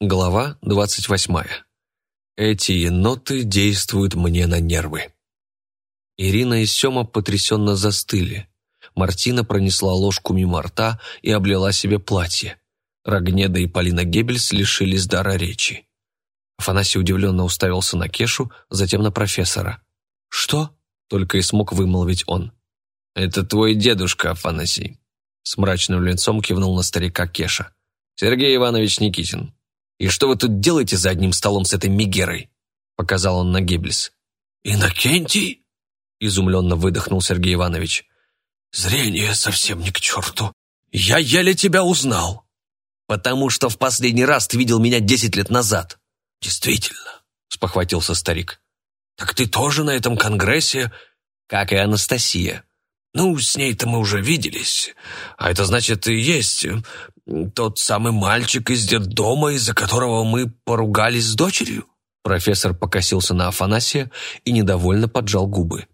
Глава двадцать восьмая. Эти еноты действуют мне на нервы. Ирина и Сема потрясенно застыли. Мартина пронесла ложку мимо рта и облила себе платье. Рогнеда и Полина Геббельс лишились дара речи. Афанасий удивленно уставился на Кешу, затем на профессора. «Что?» — только и смог вымолвить он. «Это твой дедушка, Афанасий», — с мрачным лицом кивнул на старика Кеша. «Сергей Иванович Никитин, «И что вы тут делаете за одним столом с этой Мегерой?» — показал он на Геббельс. «Иннокентий?» — изумленно выдохнул Сергей Иванович. «Зрение совсем не к черту. Я еле тебя узнал». «Потому что в последний раз ты видел меня десять лет назад». «Действительно», — спохватился старик. «Так ты тоже на этом конгрессе?» «Как и Анастасия». «Ну, с ней-то мы уже виделись. А это значит, и есть тот самый мальчик из детдома, из-за которого мы поругались с дочерью?» Профессор покосился на Афанасия и недовольно поджал губы.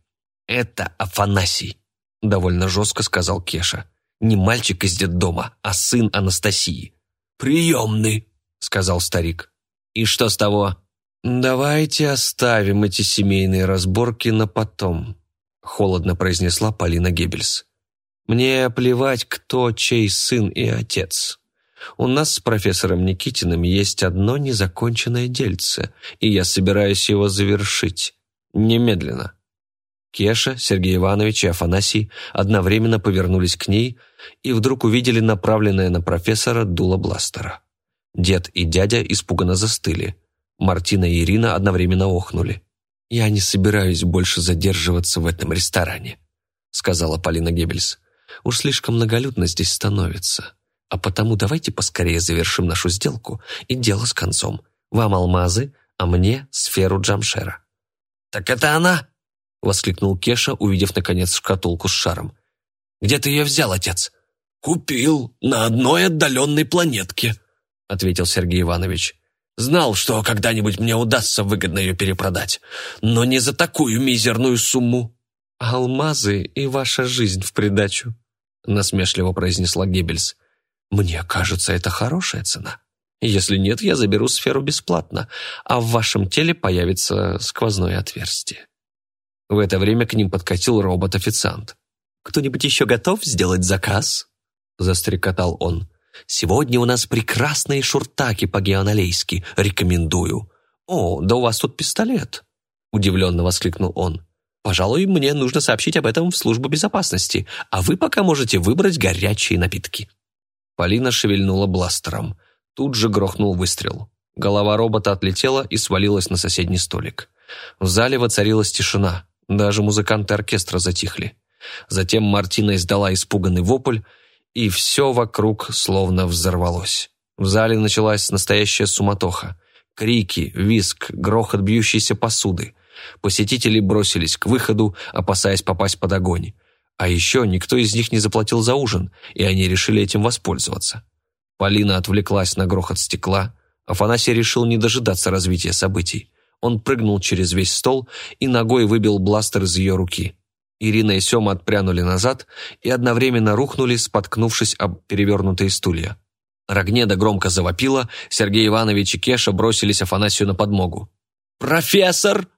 «Это Афанасий», — довольно жестко сказал Кеша. «Не мальчик из детдома, а сын Анастасии». «Приемный», — сказал старик. «И что с того?» «Давайте оставим эти семейные разборки на потом», — холодно произнесла Полина Геббельс. Мне плевать, кто чей сын и отец. У нас с профессором Никитиным есть одно незаконченное дельце, и я собираюсь его завершить. Немедленно». Кеша, Сергей Иванович и Афанасий одновременно повернулись к ней и вдруг увидели направленное на профессора дуло бластера. Дед и дядя испуганно застыли. Мартина и Ирина одновременно охнули. «Я не собираюсь больше задерживаться в этом ресторане», сказала Полина Геббельс. Уж слишком многолюдно здесь становится. А потому давайте поскорее завершим нашу сделку и дело с концом. Вам алмазы, а мне сферу Джамшера». «Так это она?» — воскликнул Кеша, увидев, наконец, шкатулку с шаром. «Где ты ее взял, отец?» «Купил на одной отдаленной планетке», — ответил Сергей Иванович. «Знал, что когда-нибудь мне удастся выгодно ее перепродать, но не за такую мизерную сумму». «Алмазы и ваша жизнь в придачу», насмешливо произнесла Геббельс. «Мне кажется, это хорошая цена. Если нет, я заберу сферу бесплатно, а в вашем теле появится сквозное отверстие». В это время к ним подкатил робот-официант. «Кто-нибудь еще готов сделать заказ?» – застрекотал он. «Сегодня у нас прекрасные шуртаки по-геонолейски. Рекомендую». «О, да у вас тут пистолет!» – удивленно воскликнул он. Пожалуй, мне нужно сообщить об этом в службу безопасности, а вы пока можете выбрать горячие напитки». Полина шевельнула бластером. Тут же грохнул выстрел. Голова робота отлетела и свалилась на соседний столик. В зале воцарилась тишина. Даже музыканты оркестра затихли. Затем Мартина издала испуганный вопль, и все вокруг словно взорвалось. В зале началась настоящая суматоха. Крики, визг, грохот бьющейся посуды. Посетители бросились к выходу, опасаясь попасть под огонь. А еще никто из них не заплатил за ужин, и они решили этим воспользоваться. Полина отвлеклась на грохот стекла. Афанасий решил не дожидаться развития событий. Он прыгнул через весь стол и ногой выбил бластер из ее руки. Ирина и Сема отпрянули назад и одновременно рухнули, споткнувшись об перевернутые стулья. Рогнеда громко завопила, Сергей Иванович и Кеша бросились Афанасию на подмогу. «Профессор!»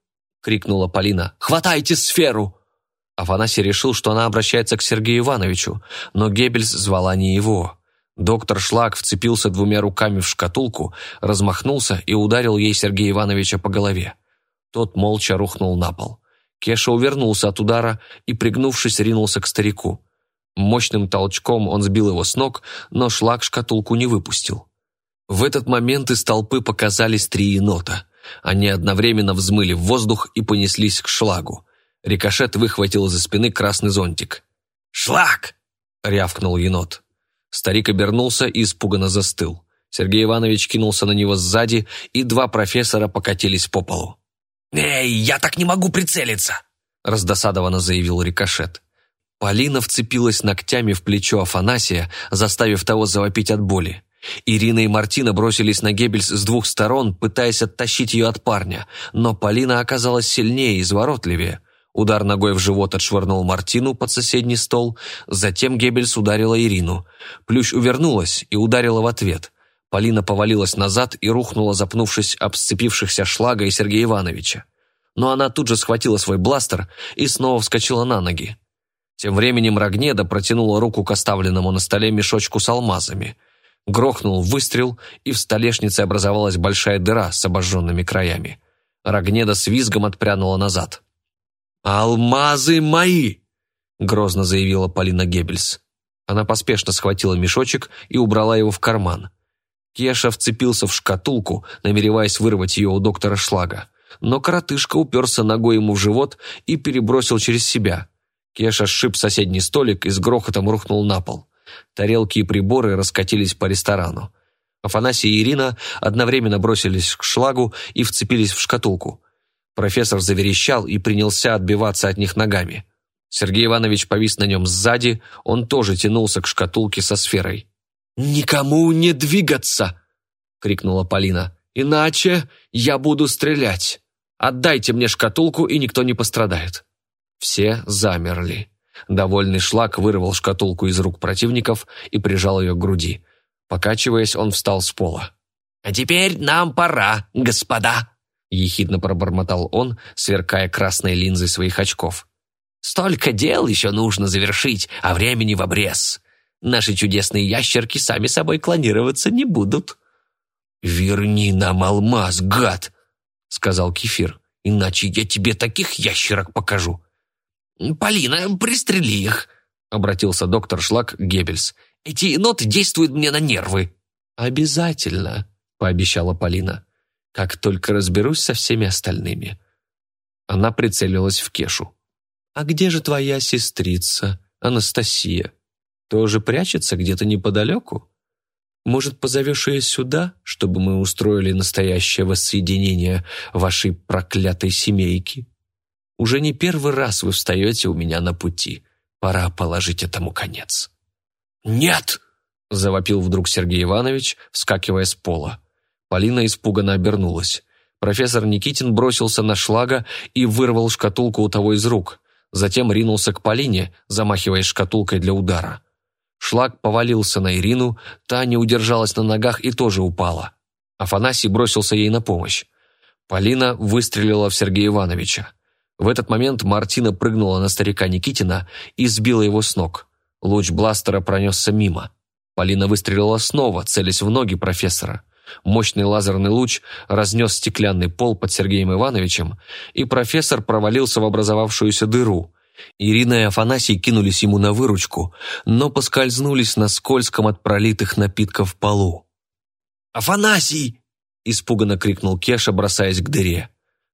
крикнула Полина. «Хватайте сферу!» Афанасий решил, что она обращается к Сергею Ивановичу, но Геббельс звала не его. Доктор Шлак вцепился двумя руками в шкатулку, размахнулся и ударил ей Сергея Ивановича по голове. Тот молча рухнул на пол. Кеша увернулся от удара и, пригнувшись, ринулся к старику. Мощным толчком он сбил его с ног, но Шлак шкатулку не выпустил. В этот момент из толпы показались три енота. Они одновременно взмыли в воздух и понеслись к шлагу. Рикошет выхватил из-за спины красный зонтик. «Шлаг!» — рявкнул енот. Старик обернулся и испуганно застыл. Сергей Иванович кинулся на него сзади, и два профессора покатились по полу. «Эй, я так не могу прицелиться!» — раздосадованно заявил Рикошет. Полина вцепилась ногтями в плечо Афанасия, заставив того завопить от боли. Ирина и Мартина бросились на Геббельс с двух сторон, пытаясь оттащить ее от парня, но Полина оказалась сильнее и изворотливее. Удар ногой в живот отшвырнул Мартину под соседний стол, затем Геббельс ударила Ирину. Плющ увернулась и ударила в ответ. Полина повалилась назад и рухнула, запнувшись об сцепившихся Шлага и Сергея Ивановича. Но она тут же схватила свой бластер и снова вскочила на ноги. Тем временем Рогнеда протянула руку к оставленному на столе мешочку с алмазами. Грохнул выстрел, и в столешнице образовалась большая дыра с обожженными краями. Рогнеда с визгом отпрянула назад. «Алмазы мои!» — грозно заявила Полина Геббельс. Она поспешно схватила мешочек и убрала его в карман. Кеша вцепился в шкатулку, намереваясь вырвать ее у доктора Шлага. Но коротышка уперся ногой ему в живот и перебросил через себя. Кеша сшиб соседний столик и с грохотом рухнул на пол. Тарелки и приборы раскатились по ресторану. Афанасий и Ирина одновременно бросились к шлагу и вцепились в шкатулку. Профессор заверещал и принялся отбиваться от них ногами. Сергей Иванович повис на нем сзади, он тоже тянулся к шкатулке со сферой. «Никому не двигаться!» — крикнула Полина. «Иначе я буду стрелять. Отдайте мне шкатулку, и никто не пострадает». Все замерли. Довольный шлак вырвал шкатулку из рук противников и прижал ее к груди. Покачиваясь, он встал с пола. «А теперь нам пора, господа!» ехидно пробормотал он, сверкая красной линзой своих очков. «Столько дел еще нужно завершить, а времени в обрез. Наши чудесные ящерки сами собой клонироваться не будут». «Верни нам алмаз, гад!» — сказал Кефир. «Иначе я тебе таких ящерок покажу». «Полина, пристрели их!» — обратился доктор Шлак Геббельс. «Эти ноты действуют мне на нервы». «Обязательно», — пообещала Полина как только разберусь со всеми остальными». Она прицелилась в Кешу. «А где же твоя сестрица, Анастасия? Тоже прячется где-то неподалеку? Может, позовешь ее сюда, чтобы мы устроили настоящее воссоединение вашей проклятой семейки? Уже не первый раз вы встаете у меня на пути. Пора положить этому конец». «Нет!» – завопил вдруг Сергей Иванович, вскакивая с пола. Полина испуганно обернулась. Профессор Никитин бросился на шлага и вырвал шкатулку у того из рук. Затем ринулся к Полине, замахиваясь шкатулкой для удара. Шлаг повалился на Ирину, та не удержалась на ногах и тоже упала. Афанасий бросился ей на помощь. Полина выстрелила в Сергея Ивановича. В этот момент Мартина прыгнула на старика Никитина и сбила его с ног. Луч бластера пронесся мимо. Полина выстрелила снова, целясь в ноги профессора. Мощный лазерный луч разнес стеклянный пол под Сергеем Ивановичем, и профессор провалился в образовавшуюся дыру. Ирина и Афанасий кинулись ему на выручку, но поскользнулись на скользком от пролитых напитков полу. «Афанасий!» – испуганно крикнул Кеша, бросаясь к дыре.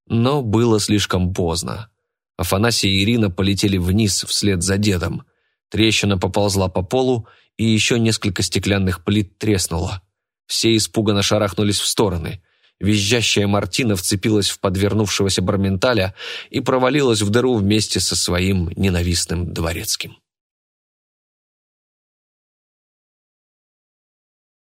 Но было слишком поздно. Афанасий и Ирина полетели вниз вслед за дедом. Трещина поползла по полу, и еще несколько стеклянных плит треснуло. Все испуганно шарахнулись в стороны. Визжащая Мартина вцепилась в подвернувшегося Барменталя и провалилась в дыру вместе со своим ненавистным дворецким.